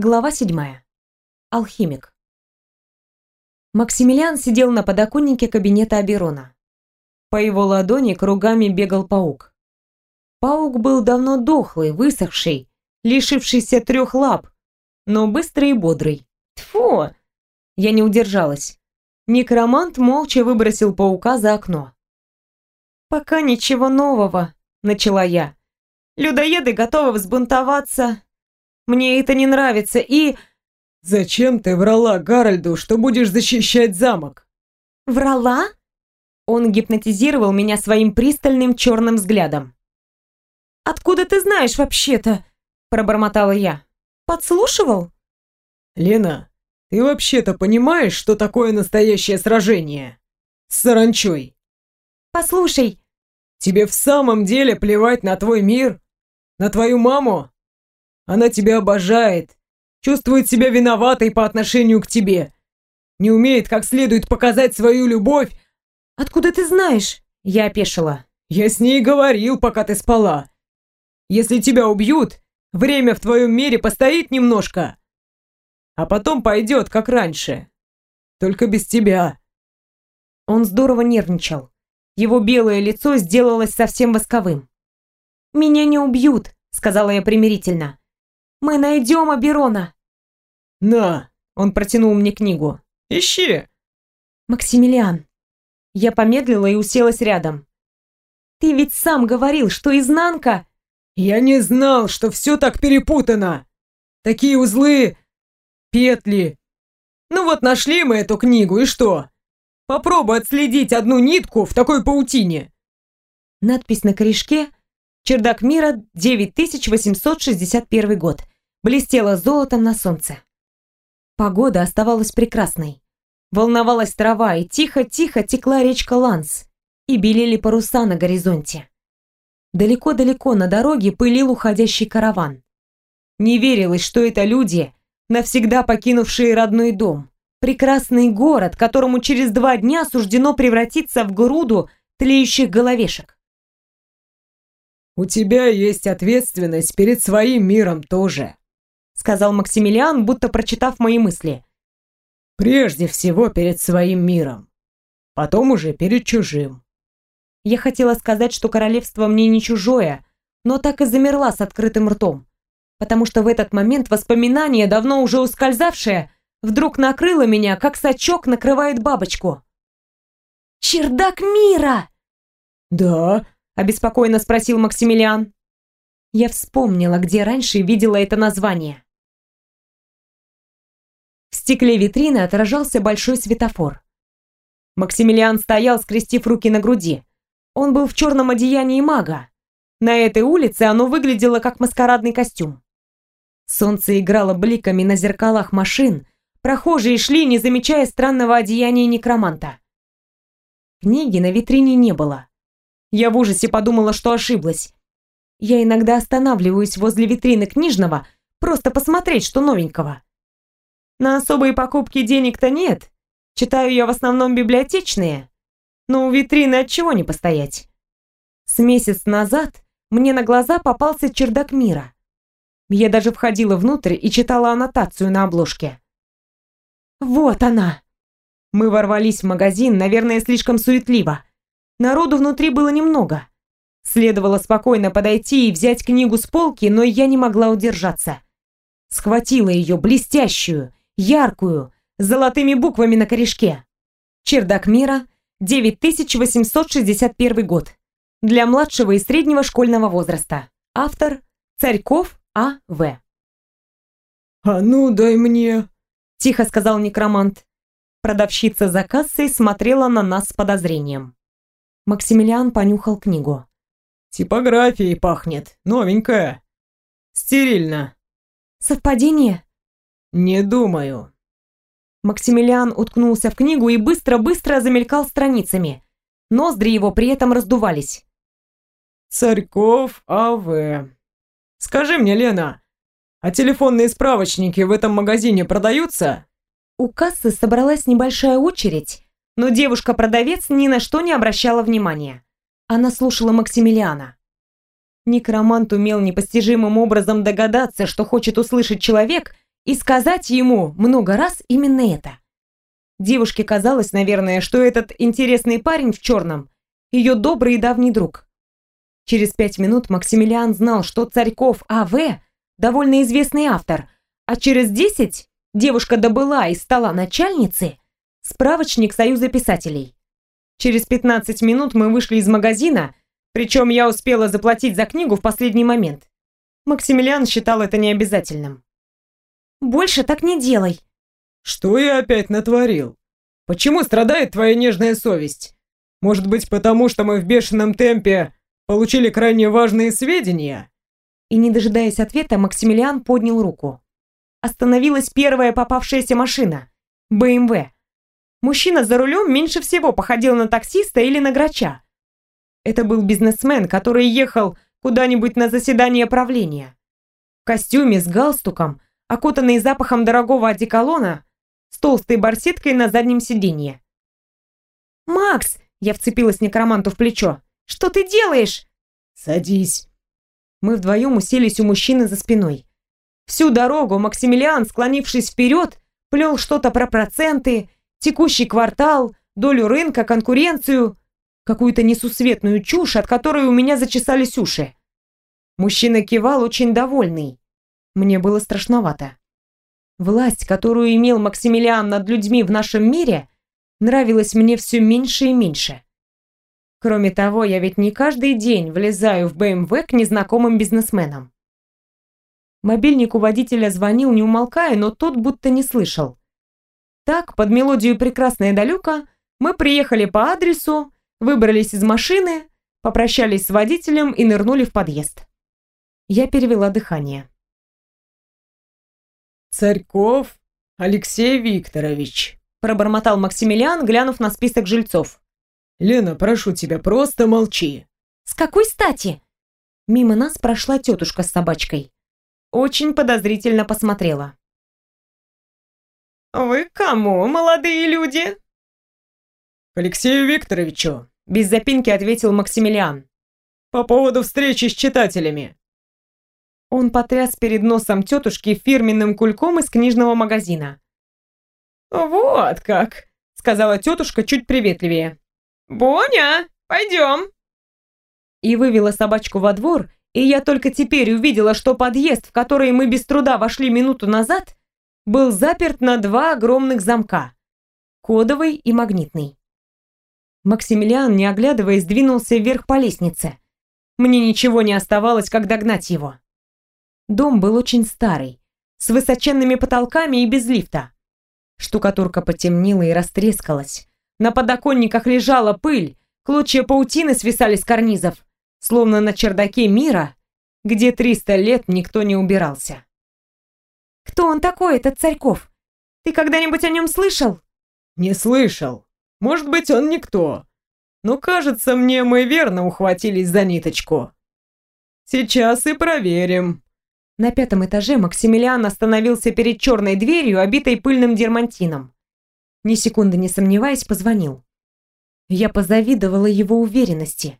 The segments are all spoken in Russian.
Глава седьмая. Алхимик. Максимилиан сидел на подоконнике кабинета Аберона. По его ладони кругами бегал паук. Паук был давно дохлый, высохший, лишившийся трех лап, но быстрый и бодрый. Тфу! Я не удержалась. Некромант молча выбросил паука за окно. «Пока ничего нового», — начала я. «Людоеды готовы взбунтоваться, мне это не нравится и...» «Зачем ты врала Гарольду, что будешь защищать замок?» «Врала?» Он гипнотизировал меня своим пристальным черным взглядом. «Откуда ты знаешь вообще-то?» – пробормотала я. «Подслушивал?» «Лена, ты вообще-то понимаешь, что такое настоящее сражение? С саранчой?» «Послушай...» «Тебе в самом деле плевать на твой мир? На твою маму? Она тебя обожает, чувствует себя виноватой по отношению к тебе, не умеет как следует показать свою любовь. Откуда ты знаешь? Я опешила. Я с ней говорил, пока ты спала. Если тебя убьют, время в твоем мире постоит немножко, а потом пойдет, как раньше. Только без тебя. Он здорово нервничал. Его белое лицо сделалось совсем восковым. «Меня не убьют», — сказала я примирительно. Мы найдем Аберона!» «На!» — он протянул мне книгу. «Ищи!» «Максимилиан!» Я помедлила и уселась рядом. «Ты ведь сам говорил, что изнанка...» «Я не знал, что все так перепутано! Такие узлы... петли... Ну вот нашли мы эту книгу, и что? Попробуй отследить одну нитку в такой паутине!» Надпись на корешке Чердак мира, 9861 год. Блестела золотом на солнце. Погода оставалась прекрасной. Волновалась трава, и тихо-тихо текла речка Ланс, и белели паруса на горизонте. Далеко-далеко на дороге пылил уходящий караван. Не верилось, что это люди, навсегда покинувшие родной дом. Прекрасный город, которому через два дня суждено превратиться в груду тлеющих головешек. «У тебя есть ответственность перед своим миром тоже», сказал Максимилиан, будто прочитав мои мысли. «Прежде всего перед своим миром, потом уже перед чужим». Я хотела сказать, что королевство мне не чужое, но так и замерла с открытым ртом, потому что в этот момент воспоминание, давно уже ускользавшее, вдруг накрыло меня, как сачок накрывает бабочку. «Чердак мира!» «Да», обеспокоенно спросил Максимилиан. Я вспомнила, где раньше видела это название. В стекле витрины отражался большой светофор. Максимилиан стоял, скрестив руки на груди. Он был в черном одеянии мага. На этой улице оно выглядело как маскарадный костюм. Солнце играло бликами на зеркалах машин, прохожие шли, не замечая странного одеяния некроманта. Книги на витрине не было. Я в ужасе подумала, что ошиблась. Я иногда останавливаюсь возле витрины книжного, просто посмотреть, что новенького. На особые покупки денег-то нет. Читаю я в основном библиотечные. Но у витрины от чего не постоять. С месяц назад мне на глаза попался чердак мира. Я даже входила внутрь и читала аннотацию на обложке. Вот она. Мы ворвались в магазин, наверное, слишком суетливо. Народу внутри было немного. Следовало спокойно подойти и взять книгу с полки, но я не могла удержаться. Схватила ее, блестящую, яркую, с золотыми буквами на корешке. Чердак мира, 9861 год. Для младшего и среднего школьного возраста. Автор Царьков А.В. «А ну, дай мне!» – тихо сказал некромант. Продавщица за кассой смотрела на нас с подозрением. Максимилиан понюхал книгу. «Типографией пахнет. Новенькая. Стерильно». «Совпадение?» «Не думаю». Максимилиан уткнулся в книгу и быстро-быстро замелькал страницами. Ноздри его при этом раздувались. «Царьков А.В. Скажи мне, Лена, а телефонные справочники в этом магазине продаются?» У кассы собралась небольшая очередь, но девушка-продавец ни на что не обращала внимания. Она слушала Максимилиана. Некромант умел непостижимым образом догадаться, что хочет услышать человек, и сказать ему много раз именно это. Девушке казалось, наверное, что этот интересный парень в черном – ее добрый и давний друг. Через пять минут Максимилиан знал, что Царьков А.В. – довольно известный автор, а через десять девушка добыла и стала начальницей справочник Союза писателей. Через 15 минут мы вышли из магазина, причем я успела заплатить за книгу в последний момент. Максимилиан считал это необязательным. «Больше так не делай», что я опять натворил? Почему страдает твоя нежная совесть? Может быть, потому что мы в бешеном темпе получили крайне важные сведения?» И не дожидаясь ответа, Максимилиан поднял руку. Остановилась первая попавшаяся машина – БМВ. Мужчина за рулем меньше всего походил на таксиста или на грача. Это был бизнесмен, который ехал куда-нибудь на заседание правления. В костюме с галстуком, окутанный запахом дорогого одеколона, с толстой барсеткой на заднем сиденье. «Макс!» – я вцепилась некроманту в плечо. «Что ты делаешь?» «Садись». Мы вдвоем уселись у мужчины за спиной. Всю дорогу Максимилиан, склонившись вперед, плел что-то про проценты, текущий квартал, долю рынка, конкуренцию, какую-то несусветную чушь, от которой у меня зачесались уши. Мужчина кивал очень довольный. Мне было страшновато. Власть, которую имел Максимилиан над людьми в нашем мире, нравилась мне все меньше и меньше. Кроме того, я ведь не каждый день влезаю в БМВ к незнакомым бизнесменам. Мобильник у водителя звонил, не умолкая, но тот будто не слышал. Так, под мелодию «Прекрасная далека» мы приехали по адресу, выбрались из машины, попрощались с водителем и нырнули в подъезд. Я перевела дыхание. «Царьков Алексей Викторович», – пробормотал Максимилиан, глянув на список жильцов. «Лена, прошу тебя, просто молчи». «С какой стати?» Мимо нас прошла тетушка с собачкой. Очень подозрительно посмотрела. «Вы кому, молодые люди?» «К Алексею Викторовичу», – без запинки ответил Максимилиан. «По поводу встречи с читателями». Он потряс перед носом тетушки фирменным кульком из книжного магазина. «Вот как!» — сказала тетушка чуть приветливее. «Боня, пойдем!» И вывела собачку во двор, и я только теперь увидела, что подъезд, в который мы без труда вошли минуту назад, был заперт на два огромных замка — кодовый и магнитный. Максимилиан, не оглядываясь, двинулся вверх по лестнице. Мне ничего не оставалось, как догнать его. Дом был очень старый, с высоченными потолками и без лифта. Штукатурка потемнела и растрескалась. На подоконниках лежала пыль, клочья паутины свисали с карнизов, словно на чердаке мира, где 300 лет никто не убирался. «Кто он такой, этот Царьков? Ты когда-нибудь о нем слышал?» «Не слышал. Может быть, он никто. Но, кажется, мне мы верно ухватились за ниточку. Сейчас и проверим». На пятом этаже Максимилиан остановился перед черной дверью, обитой пыльным дермантином. Ни секунды не сомневаясь, позвонил. Я позавидовала его уверенности.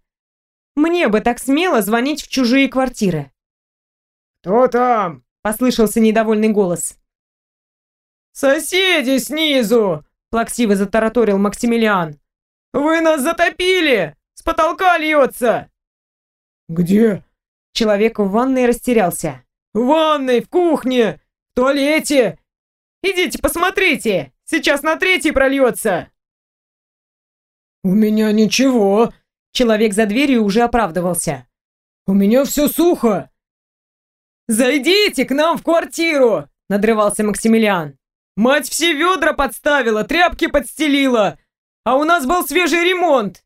Мне бы так смело звонить в чужие квартиры. «Кто там?» – послышался недовольный голос. «Соседи снизу!» – плаксиво затараторил Максимилиан. «Вы нас затопили! С потолка льется!» «Где?» Человек в ванной растерялся. В ванной, в кухне, в туалете. Идите, посмотрите. Сейчас на третий прольется. У меня ничего. Человек за дверью уже оправдывался. У меня все сухо. Зайдите к нам в квартиру, надрывался Максимилиан. Мать все ведра подставила, тряпки подстелила, а у нас был свежий ремонт.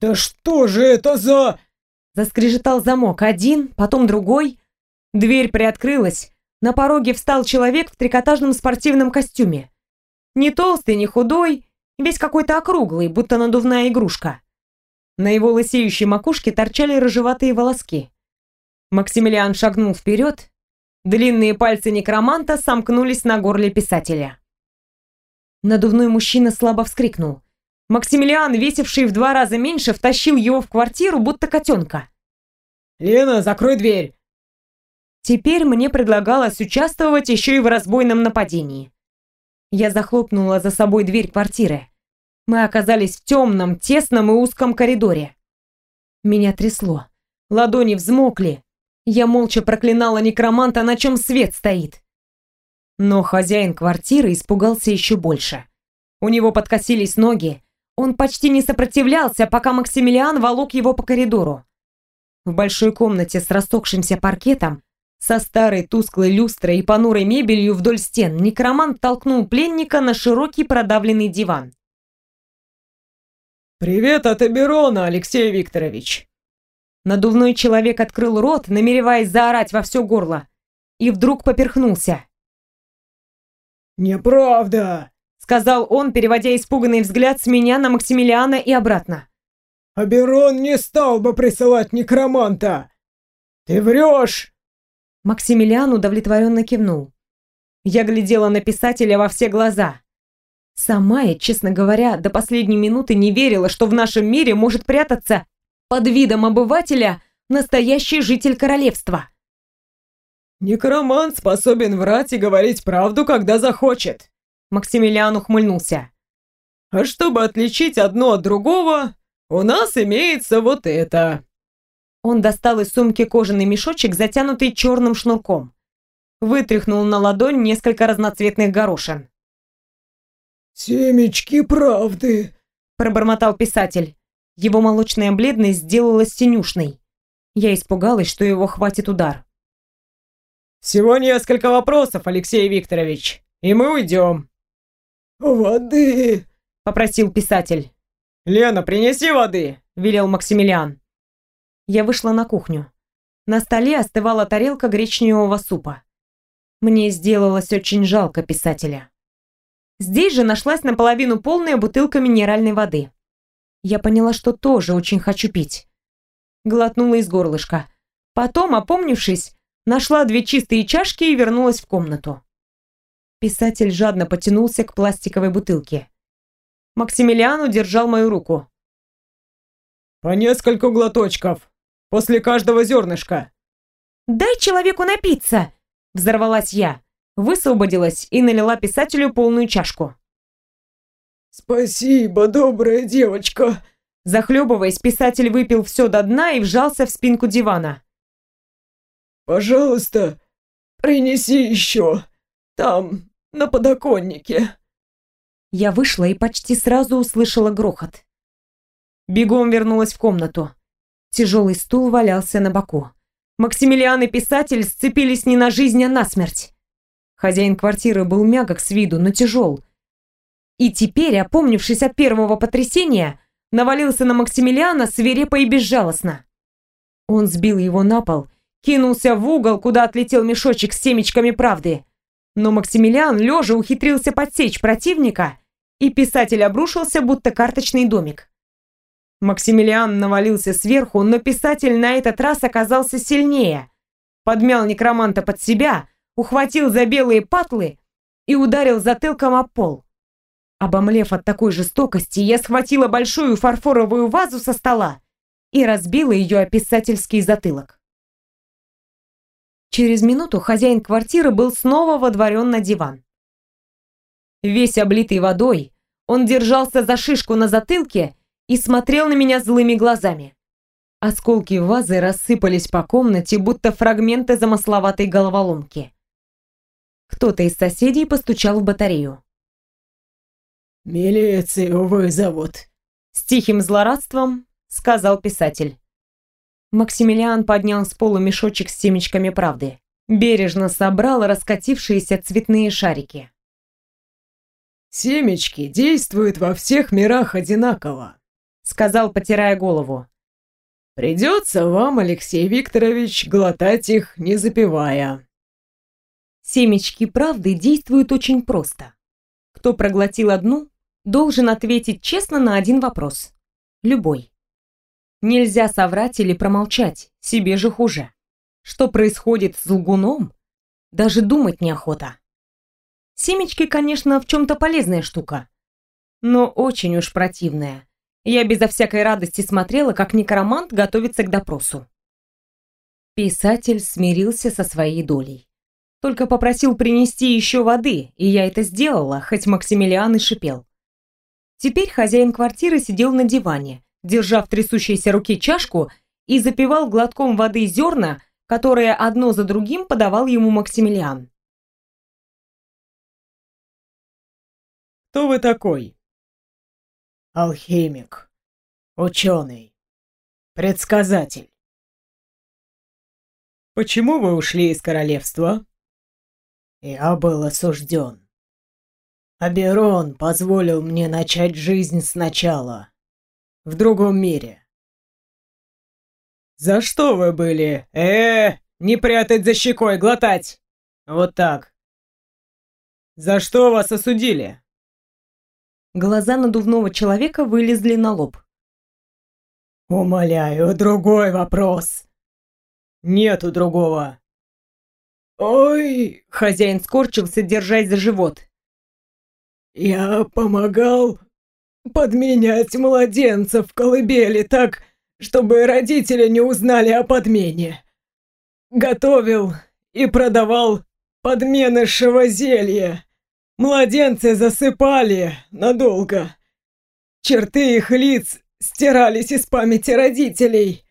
Да что же это за... Заскрежетал замок один, потом другой. Дверь приоткрылась. На пороге встал человек в трикотажном спортивном костюме. Не толстый, не худой, весь какой-то округлый, будто надувная игрушка. На его лысеющей макушке торчали рыжеватые волоски. Максимилиан шагнул вперед. Длинные пальцы некроманта сомкнулись на горле писателя. Надувной мужчина слабо вскрикнул. Максимилиан, весивший в два раза меньше, втащил его в квартиру, будто котенка. «Лена, закрой дверь!» Теперь мне предлагалось участвовать еще и в разбойном нападении. Я захлопнула за собой дверь квартиры. Мы оказались в темном, тесном и узком коридоре. Меня трясло. Ладони взмокли. Я молча проклинала некроманта, на чем свет стоит. Но хозяин квартиры испугался еще больше. У него подкосились ноги. Он почти не сопротивлялся, пока Максимилиан волок его по коридору. В большой комнате с рассохшимся паркетом, со старой тусклой люстрой и понурой мебелью вдоль стен, некромант толкнул пленника на широкий продавленный диван. «Привет от Эберона, Алексей Викторович!» Надувной человек открыл рот, намереваясь заорать во все горло, и вдруг поперхнулся. «Неправда!» — сказал он, переводя испуганный взгляд с меня на Максимилиана и обратно. «Аберон не стал бы присылать некроманта! Ты врешь!» Максимилиан удовлетворенно кивнул. Я глядела на писателя во все глаза. Сама я, честно говоря, до последней минуты не верила, что в нашем мире может прятаться под видом обывателя настоящий житель королевства. «Некромант способен врать и говорить правду, когда захочет», — Максимилиан ухмыльнулся. «А чтобы отличить одно от другого, у нас имеется вот это». Он достал из сумки кожаный мешочек, затянутый черным шнурком. Вытряхнул на ладонь несколько разноцветных горошин. «Семечки правды», — пробормотал писатель. Его молочная бледность сделалась синюшной. Я испугалась, что его хватит удар. «Всего несколько вопросов, Алексей Викторович, и мы уйдем». «Воды!» — попросил писатель. «Лена, принеси воды!» — велел Максимилиан. Я вышла на кухню. На столе остывала тарелка гречневого супа. Мне сделалось очень жалко писателя. Здесь же нашлась наполовину полная бутылка минеральной воды. Я поняла, что тоже очень хочу пить. Глотнула из горлышка. Потом, опомнившись, нашла две чистые чашки и вернулась в комнату. Писатель жадно потянулся к пластиковой бутылке. Максимилиан удержал мою руку. «По нескольку глоточков. После каждого зернышка». «Дай человеку напиться!» Взорвалась я, высвободилась и налила писателю полную чашку. «Спасибо, добрая девочка!» Захлебываясь, писатель выпил все до дна и вжался в спинку дивана. «Пожалуйста, принеси еще. Там, на подоконнике». Я вышла и почти сразу услышала грохот. Бегом вернулась в комнату. Тяжелый стул валялся на боку. Максимилиан и писатель сцепились не на жизнь, а на смерть. Хозяин квартиры был мягок с виду, но тяжел. И теперь, опомнившись от первого потрясения, навалился на Максимилиана свирепо и безжалостно. Он сбил его на пол кинулся в угол, куда отлетел мешочек с семечками правды. Но Максимилиан лежа ухитрился подсечь противника, и писатель обрушился, будто карточный домик. Максимилиан навалился сверху, но писатель на этот раз оказался сильнее. Подмял некроманта под себя, ухватил за белые патлы и ударил затылком о пол. Обомлев от такой жестокости, я схватила большую фарфоровую вазу со стола и разбила ее о писательский затылок. Через минуту хозяин квартиры был снова водворен на диван. Весь облитый водой, он держался за шишку на затылке и смотрел на меня злыми глазами. Осколки вазы рассыпались по комнате, будто фрагменты замысловатой головоломки. Кто-то из соседей постучал в батарею. «Милицию вызовут», — с тихим злорадством сказал писатель. Максимилиан поднял с пола мешочек с семечками правды. Бережно собрал раскатившиеся цветные шарики. «Семечки действуют во всех мирах одинаково», — сказал, потирая голову. «Придется вам, Алексей Викторович, глотать их, не запивая». Семечки правды действуют очень просто. Кто проглотил одну, должен ответить честно на один вопрос. Любой. Нельзя соврать или промолчать, себе же хуже. Что происходит с лгуном, даже думать неохота. Семечки, конечно, в чем-то полезная штука, но очень уж противная. Я безо всякой радости смотрела, как некромант готовится к допросу. Писатель смирился со своей долей. Только попросил принести еще воды, и я это сделала, хоть Максимилиан и шипел. Теперь хозяин квартиры сидел на диване, держа в трясущейся руке чашку и запивал глотком воды зерна, которые одно за другим подавал ему Максимилиан. «Кто вы такой?» «Алхимик, ученый, предсказатель». «Почему вы ушли из королевства?» «Я был осужден. Аберон позволил мне начать жизнь сначала, в другом мире». «За что вы были? э, не прятать за щекой, глотать! Вот так!» «За что вас осудили?» Глаза надувного человека вылезли на лоб. «Умоляю, другой вопрос!» «Нету другого!» «Ой!» — хозяин скорчился, держась за живот. «Я помогал подменять младенцев в колыбели так, чтобы родители не узнали о подмене. Готовил и продавал подменышево зелье. Младенцы засыпали надолго. Черты их лиц стирались из памяти родителей.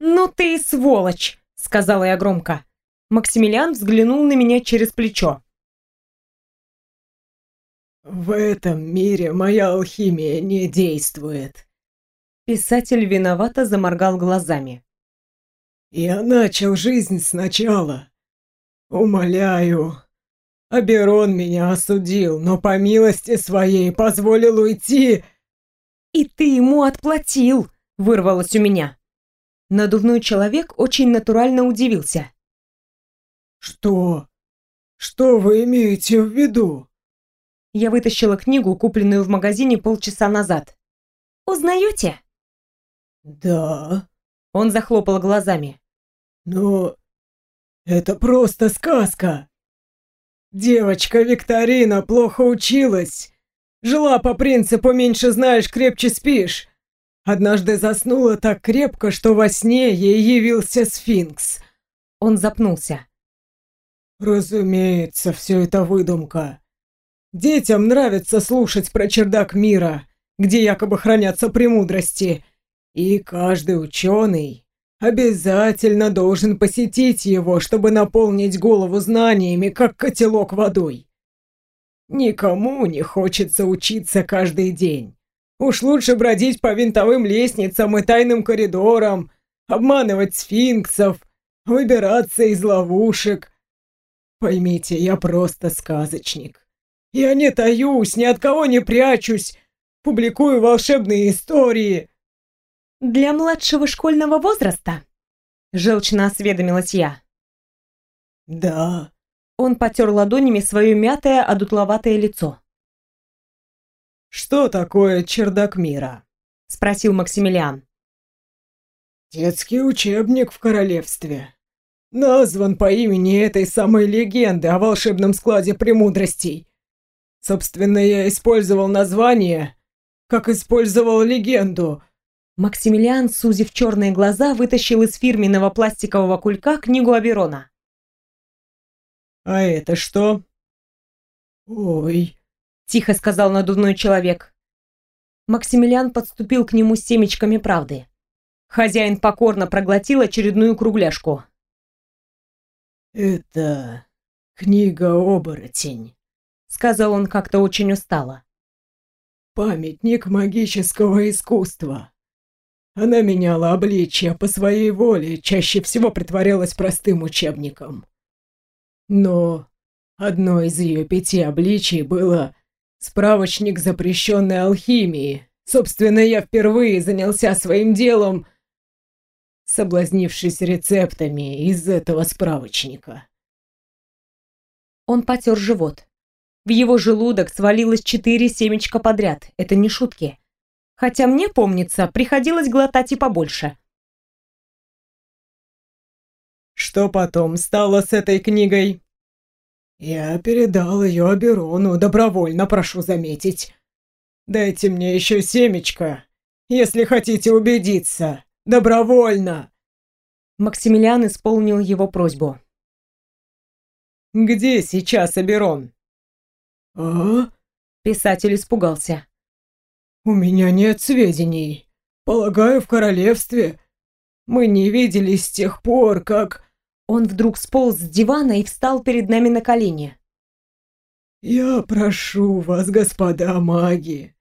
«Ну ты и сволочь!» — сказала я громко. Максимилиан взглянул на меня через плечо. «В этом мире моя алхимия не действует». Писатель виновато заморгал глазами. «Я начал жизнь сначала. Умоляю, Аберон меня осудил, но по милости своей позволил уйти. И ты ему отплатил, вырвалось у меня. Надувной человек очень натурально удивился. Что? Что вы имеете в виду? Я вытащила книгу, купленную в магазине полчаса назад. Узнаете? Да. Он захлопал глазами. Но это просто сказка. Девочка Викторина плохо училась. Жила по принципу «меньше знаешь, крепче спишь». Однажды заснула так крепко, что во сне ей явился сфинкс. Он запнулся. Разумеется, все это выдумка. Детям нравится слушать про чердак мира, где якобы хранятся премудрости. И каждый ученый Обязательно должен посетить его, чтобы наполнить голову знаниями, как котелок водой. Никому не хочется учиться каждый день. Уж лучше бродить по винтовым лестницам и тайным коридорам, обманывать сфинксов, выбираться из ловушек. Поймите, я просто сказочник. Я не таюсь, ни от кого не прячусь, публикую волшебные истории, «Для младшего школьного возраста?» Желчно осведомилась я. «Да». Он потер ладонями свое мятое, одутловатое лицо. «Что такое чердак мира?» Спросил Максимилиан. «Детский учебник в королевстве. Назван по имени этой самой легенды о волшебном складе премудростей. Собственно, я использовал название, как использовал легенду — Максимилиан, сузив черные глаза, вытащил из фирменного пластикового кулька книгу Аберона. «А это что?» «Ой», — тихо сказал надувной человек. Максимилиан подступил к нему с семечками правды. Хозяин покорно проглотил очередную кругляшку. «Это книга-оборотень», — сказал он как-то очень устало. «Памятник магического искусства. Она меняла обличье по своей воле, чаще всего притворялась простым учебником. Но одно из ее пяти обличий было справочник запрещенной алхимии. Собственно, я впервые занялся своим делом, соблазнившись рецептами из этого справочника. Он потер живот. В его желудок свалилось четыре семечка подряд. Это не шутки хотя мне, помнится, приходилось глотать и побольше. «Что потом стало с этой книгой?» «Я передал ее Аберону, добровольно, прошу заметить. Дайте мне еще семечко, если хотите убедиться. Добровольно!» Максимилиан исполнил его просьбу. «Где сейчас Аберон?» «А?» Писатель испугался. «У меня нет сведений. Полагаю, в королевстве. Мы не виделись с тех пор, как...» Он вдруг сполз с дивана и встал перед нами на колени. «Я прошу вас, господа маги.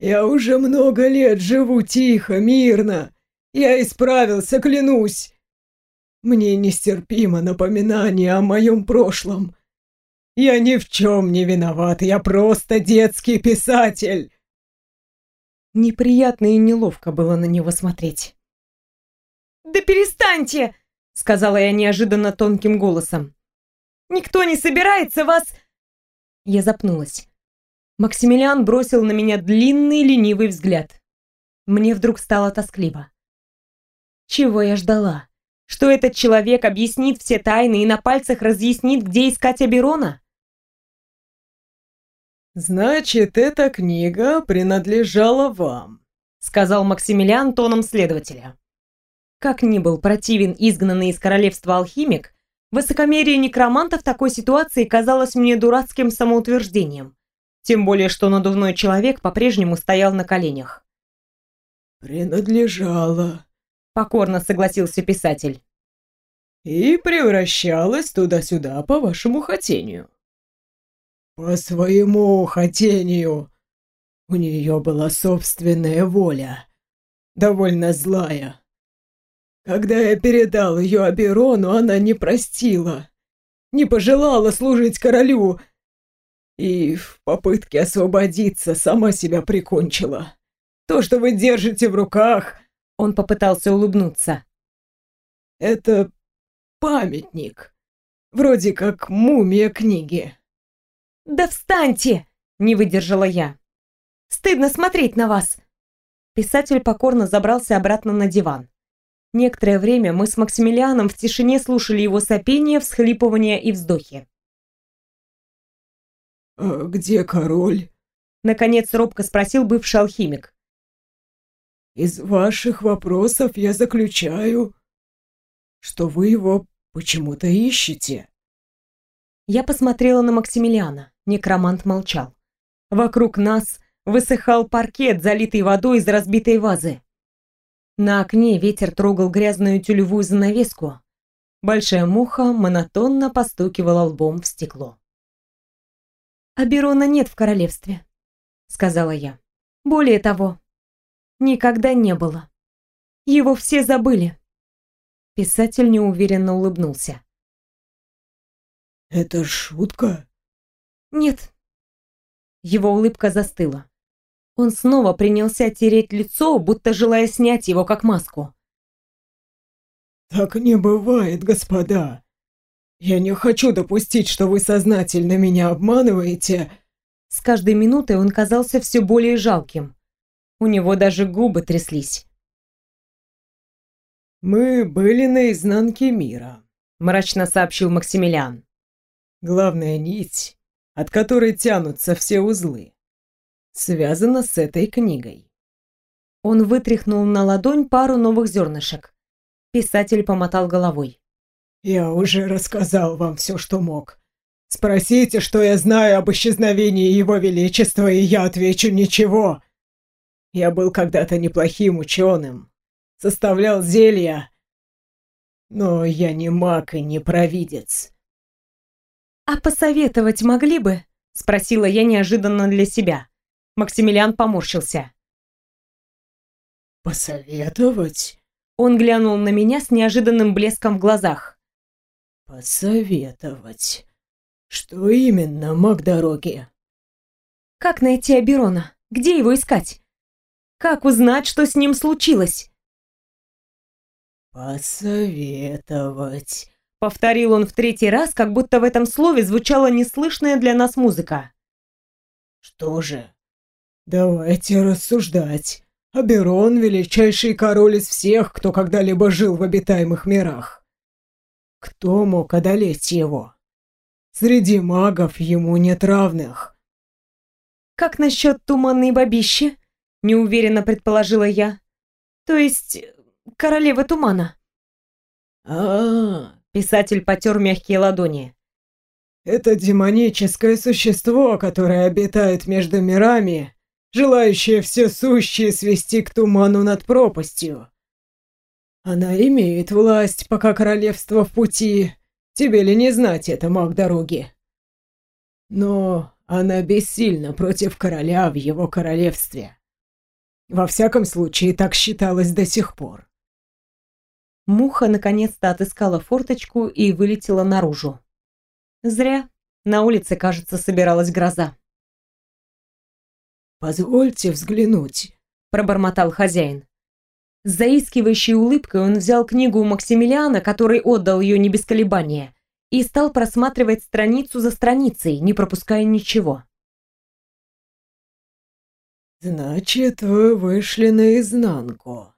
Я уже много лет живу тихо, мирно. Я исправился, клянусь. Мне нестерпимо напоминание о моем прошлом. Я ни в чем не виноват, я просто детский писатель. Неприятно и неловко было на него смотреть. «Да перестаньте!» — сказала я неожиданно тонким голосом. «Никто не собирается вас...» Я запнулась. Максимилиан бросил на меня длинный ленивый взгляд. Мне вдруг стало тоскливо. Чего я ждала? Что этот человек объяснит все тайны и на пальцах разъяснит, где искать Аберона? «Значит, эта книга принадлежала вам», — сказал Максимилиан тоном следователя. Как ни был противен изгнанный из королевства алхимик, высокомерие некроманта в такой ситуации казалось мне дурацким самоутверждением. Тем более, что надувной человек по-прежнему стоял на коленях. «Принадлежала», — покорно согласился писатель. «И превращалась туда-сюда по вашему хотению». «По своему хотению. У нее была собственная воля, довольно злая. Когда я передал ее Аберону, она не простила, не пожелала служить королю и в попытке освободиться сама себя прикончила. То, что вы держите в руках...» Он попытался улыбнуться. «Это памятник. Вроде как мумия книги». «Да встаньте!» — не выдержала я. «Стыдно смотреть на вас!» Писатель покорно забрался обратно на диван. Некоторое время мы с Максимилианом в тишине слушали его сопение, всхлипывания и вздохи. «А где король?» Наконец робко спросил бывший алхимик. «Из ваших вопросов я заключаю, что вы его почему-то ищете». Я посмотрела на Максимилиана. Некромант молчал. Вокруг нас высыхал паркет, залитый водой из разбитой вазы. На окне ветер трогал грязную тюлевую занавеску. Большая муха монотонно постукивала лбом в стекло. «Аберона нет в королевстве», — сказала я. «Более того, никогда не было. Его все забыли». Писатель неуверенно улыбнулся. «Это шутка?» «Нет». Его улыбка застыла. Он снова принялся тереть лицо, будто желая снять его как маску. «Так не бывает, господа. Я не хочу допустить, что вы сознательно меня обманываете». С каждой минутой он казался все более жалким. У него даже губы тряслись. «Мы были на изнанке мира», — мрачно сообщил Максимилиан. «Главная нить от которой тянутся все узлы, связана с этой книгой. Он вытряхнул на ладонь пару новых зернышек. Писатель помотал головой. «Я уже рассказал вам все, что мог. Спросите, что я знаю об исчезновении Его Величества, и я отвечу ничего. Я был когда-то неплохим ученым, составлял зелья, но я не маг и не провидец. «А посоветовать могли бы?» — спросила я неожиданно для себя. Максимилиан поморщился. «Посоветовать?» Он глянул на меня с неожиданным блеском в глазах. «Посоветовать? Что именно, маг дороги?» «Как найти Аберона? Где его искать? Как узнать, что с ним случилось?» «Посоветовать», Повторил он в третий раз, как будто в этом слове звучала неслышная для нас музыка. «Что же? Давайте рассуждать. Аберон — величайший король из всех, кто когда-либо жил в обитаемых мирах. Кто мог одолеть его? Среди магов ему нет равных». «Как насчет туманной бабищи?» — неуверенно предположила я. «То есть королевы тумана?» А, -а, -а писатель потер мягкие ладони. Это демоническое существо, которое обитает между мирами, желающее все сущее свести к туману над пропастью. Она имеет власть, пока королевство в пути. Тебе ли не знать это, маг дороги? Но она бессильна против короля в его королевстве. Во всяком случае, так считалось до сих пор. Муха наконец-то отыскала форточку и вылетела наружу. Зря. На улице, кажется, собиралась гроза. «Позвольте взглянуть», — пробормотал хозяин. С заискивающей улыбкой он взял книгу у Максимилиана, который отдал ее не без колебания, и стал просматривать страницу за страницей, не пропуская ничего. «Значит, вы вышли наизнанку».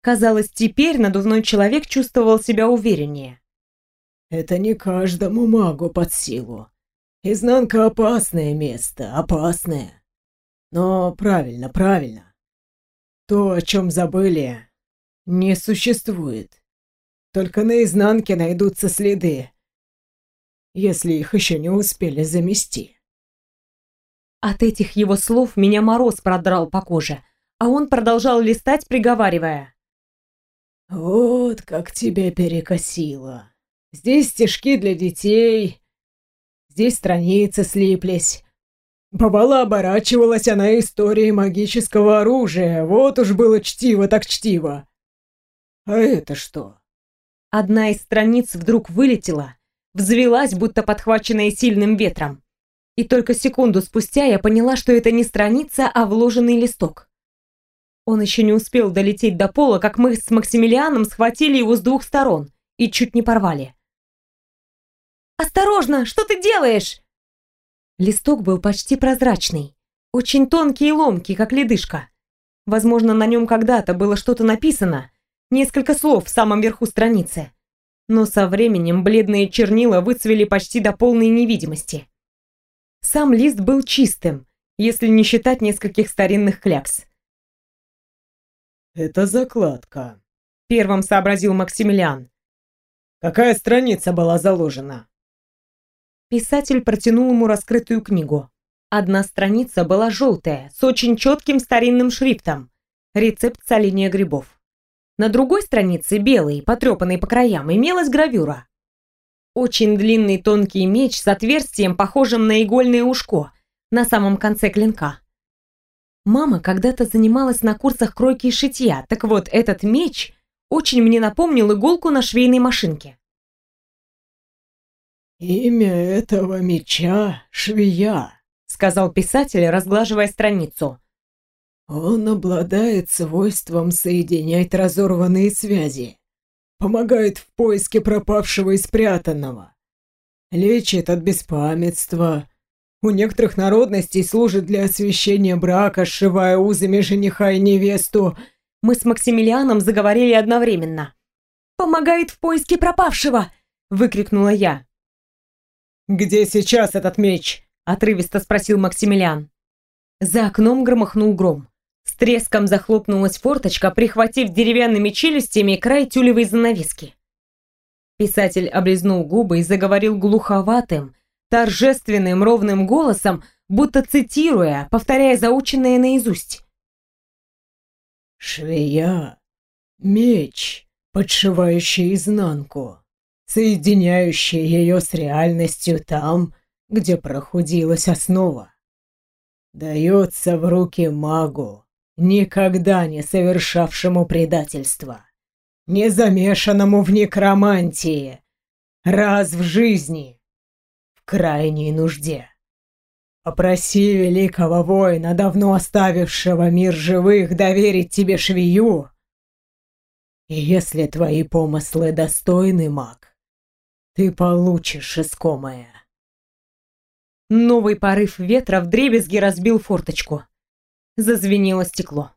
Казалось, теперь надувной человек чувствовал себя увереннее. Это не каждому магу под силу. Изнанка опасное место, опасное. Но правильно, правильно. То, о чем забыли, не существует. Только на изнанке найдутся следы, если их еще не успели замести. От этих его слов меня мороз продрал по коже, а он продолжал листать, приговаривая. «Вот как тебя перекосило. Здесь стишки для детей, здесь страницы слиплись. Бывало, оборачивалась она историей магического оружия, вот уж было чтиво так чтиво. А это что? Одна из страниц вдруг вылетела, взвелась, будто подхваченная сильным ветром. И только секунду спустя я поняла, что это не страница, а вложенный листок. Он еще не успел долететь до пола, как мы с Максимилианом схватили его с двух сторон и чуть не порвали. «Осторожно! Что ты делаешь?» Листок был почти прозрачный, очень тонкий и ломкий, как ледышка. Возможно, на нем когда-то было что-то написано, несколько слов в самом верху страницы. Но со временем бледные чернила выцвели почти до полной невидимости. Сам лист был чистым, если не считать нескольких старинных клякс. «Это закладка», — первым сообразил Максимилиан. «Какая страница была заложена?» Писатель протянул ему раскрытую книгу. Одна страница была желтая, с очень четким старинным шрифтом. Рецепт соления грибов. На другой странице, белый, потрепанный по краям, имелась гравюра. Очень длинный тонкий меч с отверстием, похожим на игольное ушко, на самом конце клинка. Мама когда-то занималась на курсах кройки и шитья, так вот, этот меч очень мне напомнил иголку на швейной машинке. «Имя этого меча — Швея», — сказал писатель, разглаживая страницу. «Он обладает свойством соединять разорванные связи, помогает в поиске пропавшего и спрятанного, лечит от беспамятства. У некоторых народностей служит для освещения брака, сшивая узами жениха и невесту». Мы с Максимилианом заговорили одновременно. «Помогает в поиске пропавшего!» — выкрикнула я. «Где сейчас этот меч?» — отрывисто спросил Максимилиан. За окном громыхнул гром. С треском захлопнулась форточка, прихватив деревянными челюстями край тюлевой занавески. Писатель облизнул губы и заговорил глуховатым, торжественным ровным голосом, будто цитируя, повторяя заученное наизусть. «Швея, меч, подшивающий изнанку, соединяющие ее с реальностью там, где прохудилась основа. Дается в руки магу, никогда не совершавшему предательства, не замешанному в некромантии, раз в жизни, крайней нужде. Попроси великого воина, давно оставившего мир живых, доверить тебе швею. И если твои помыслы достойны, маг, ты получишь искомое. Новый порыв ветра вдребезги разбил форточку. Зазвенело стекло.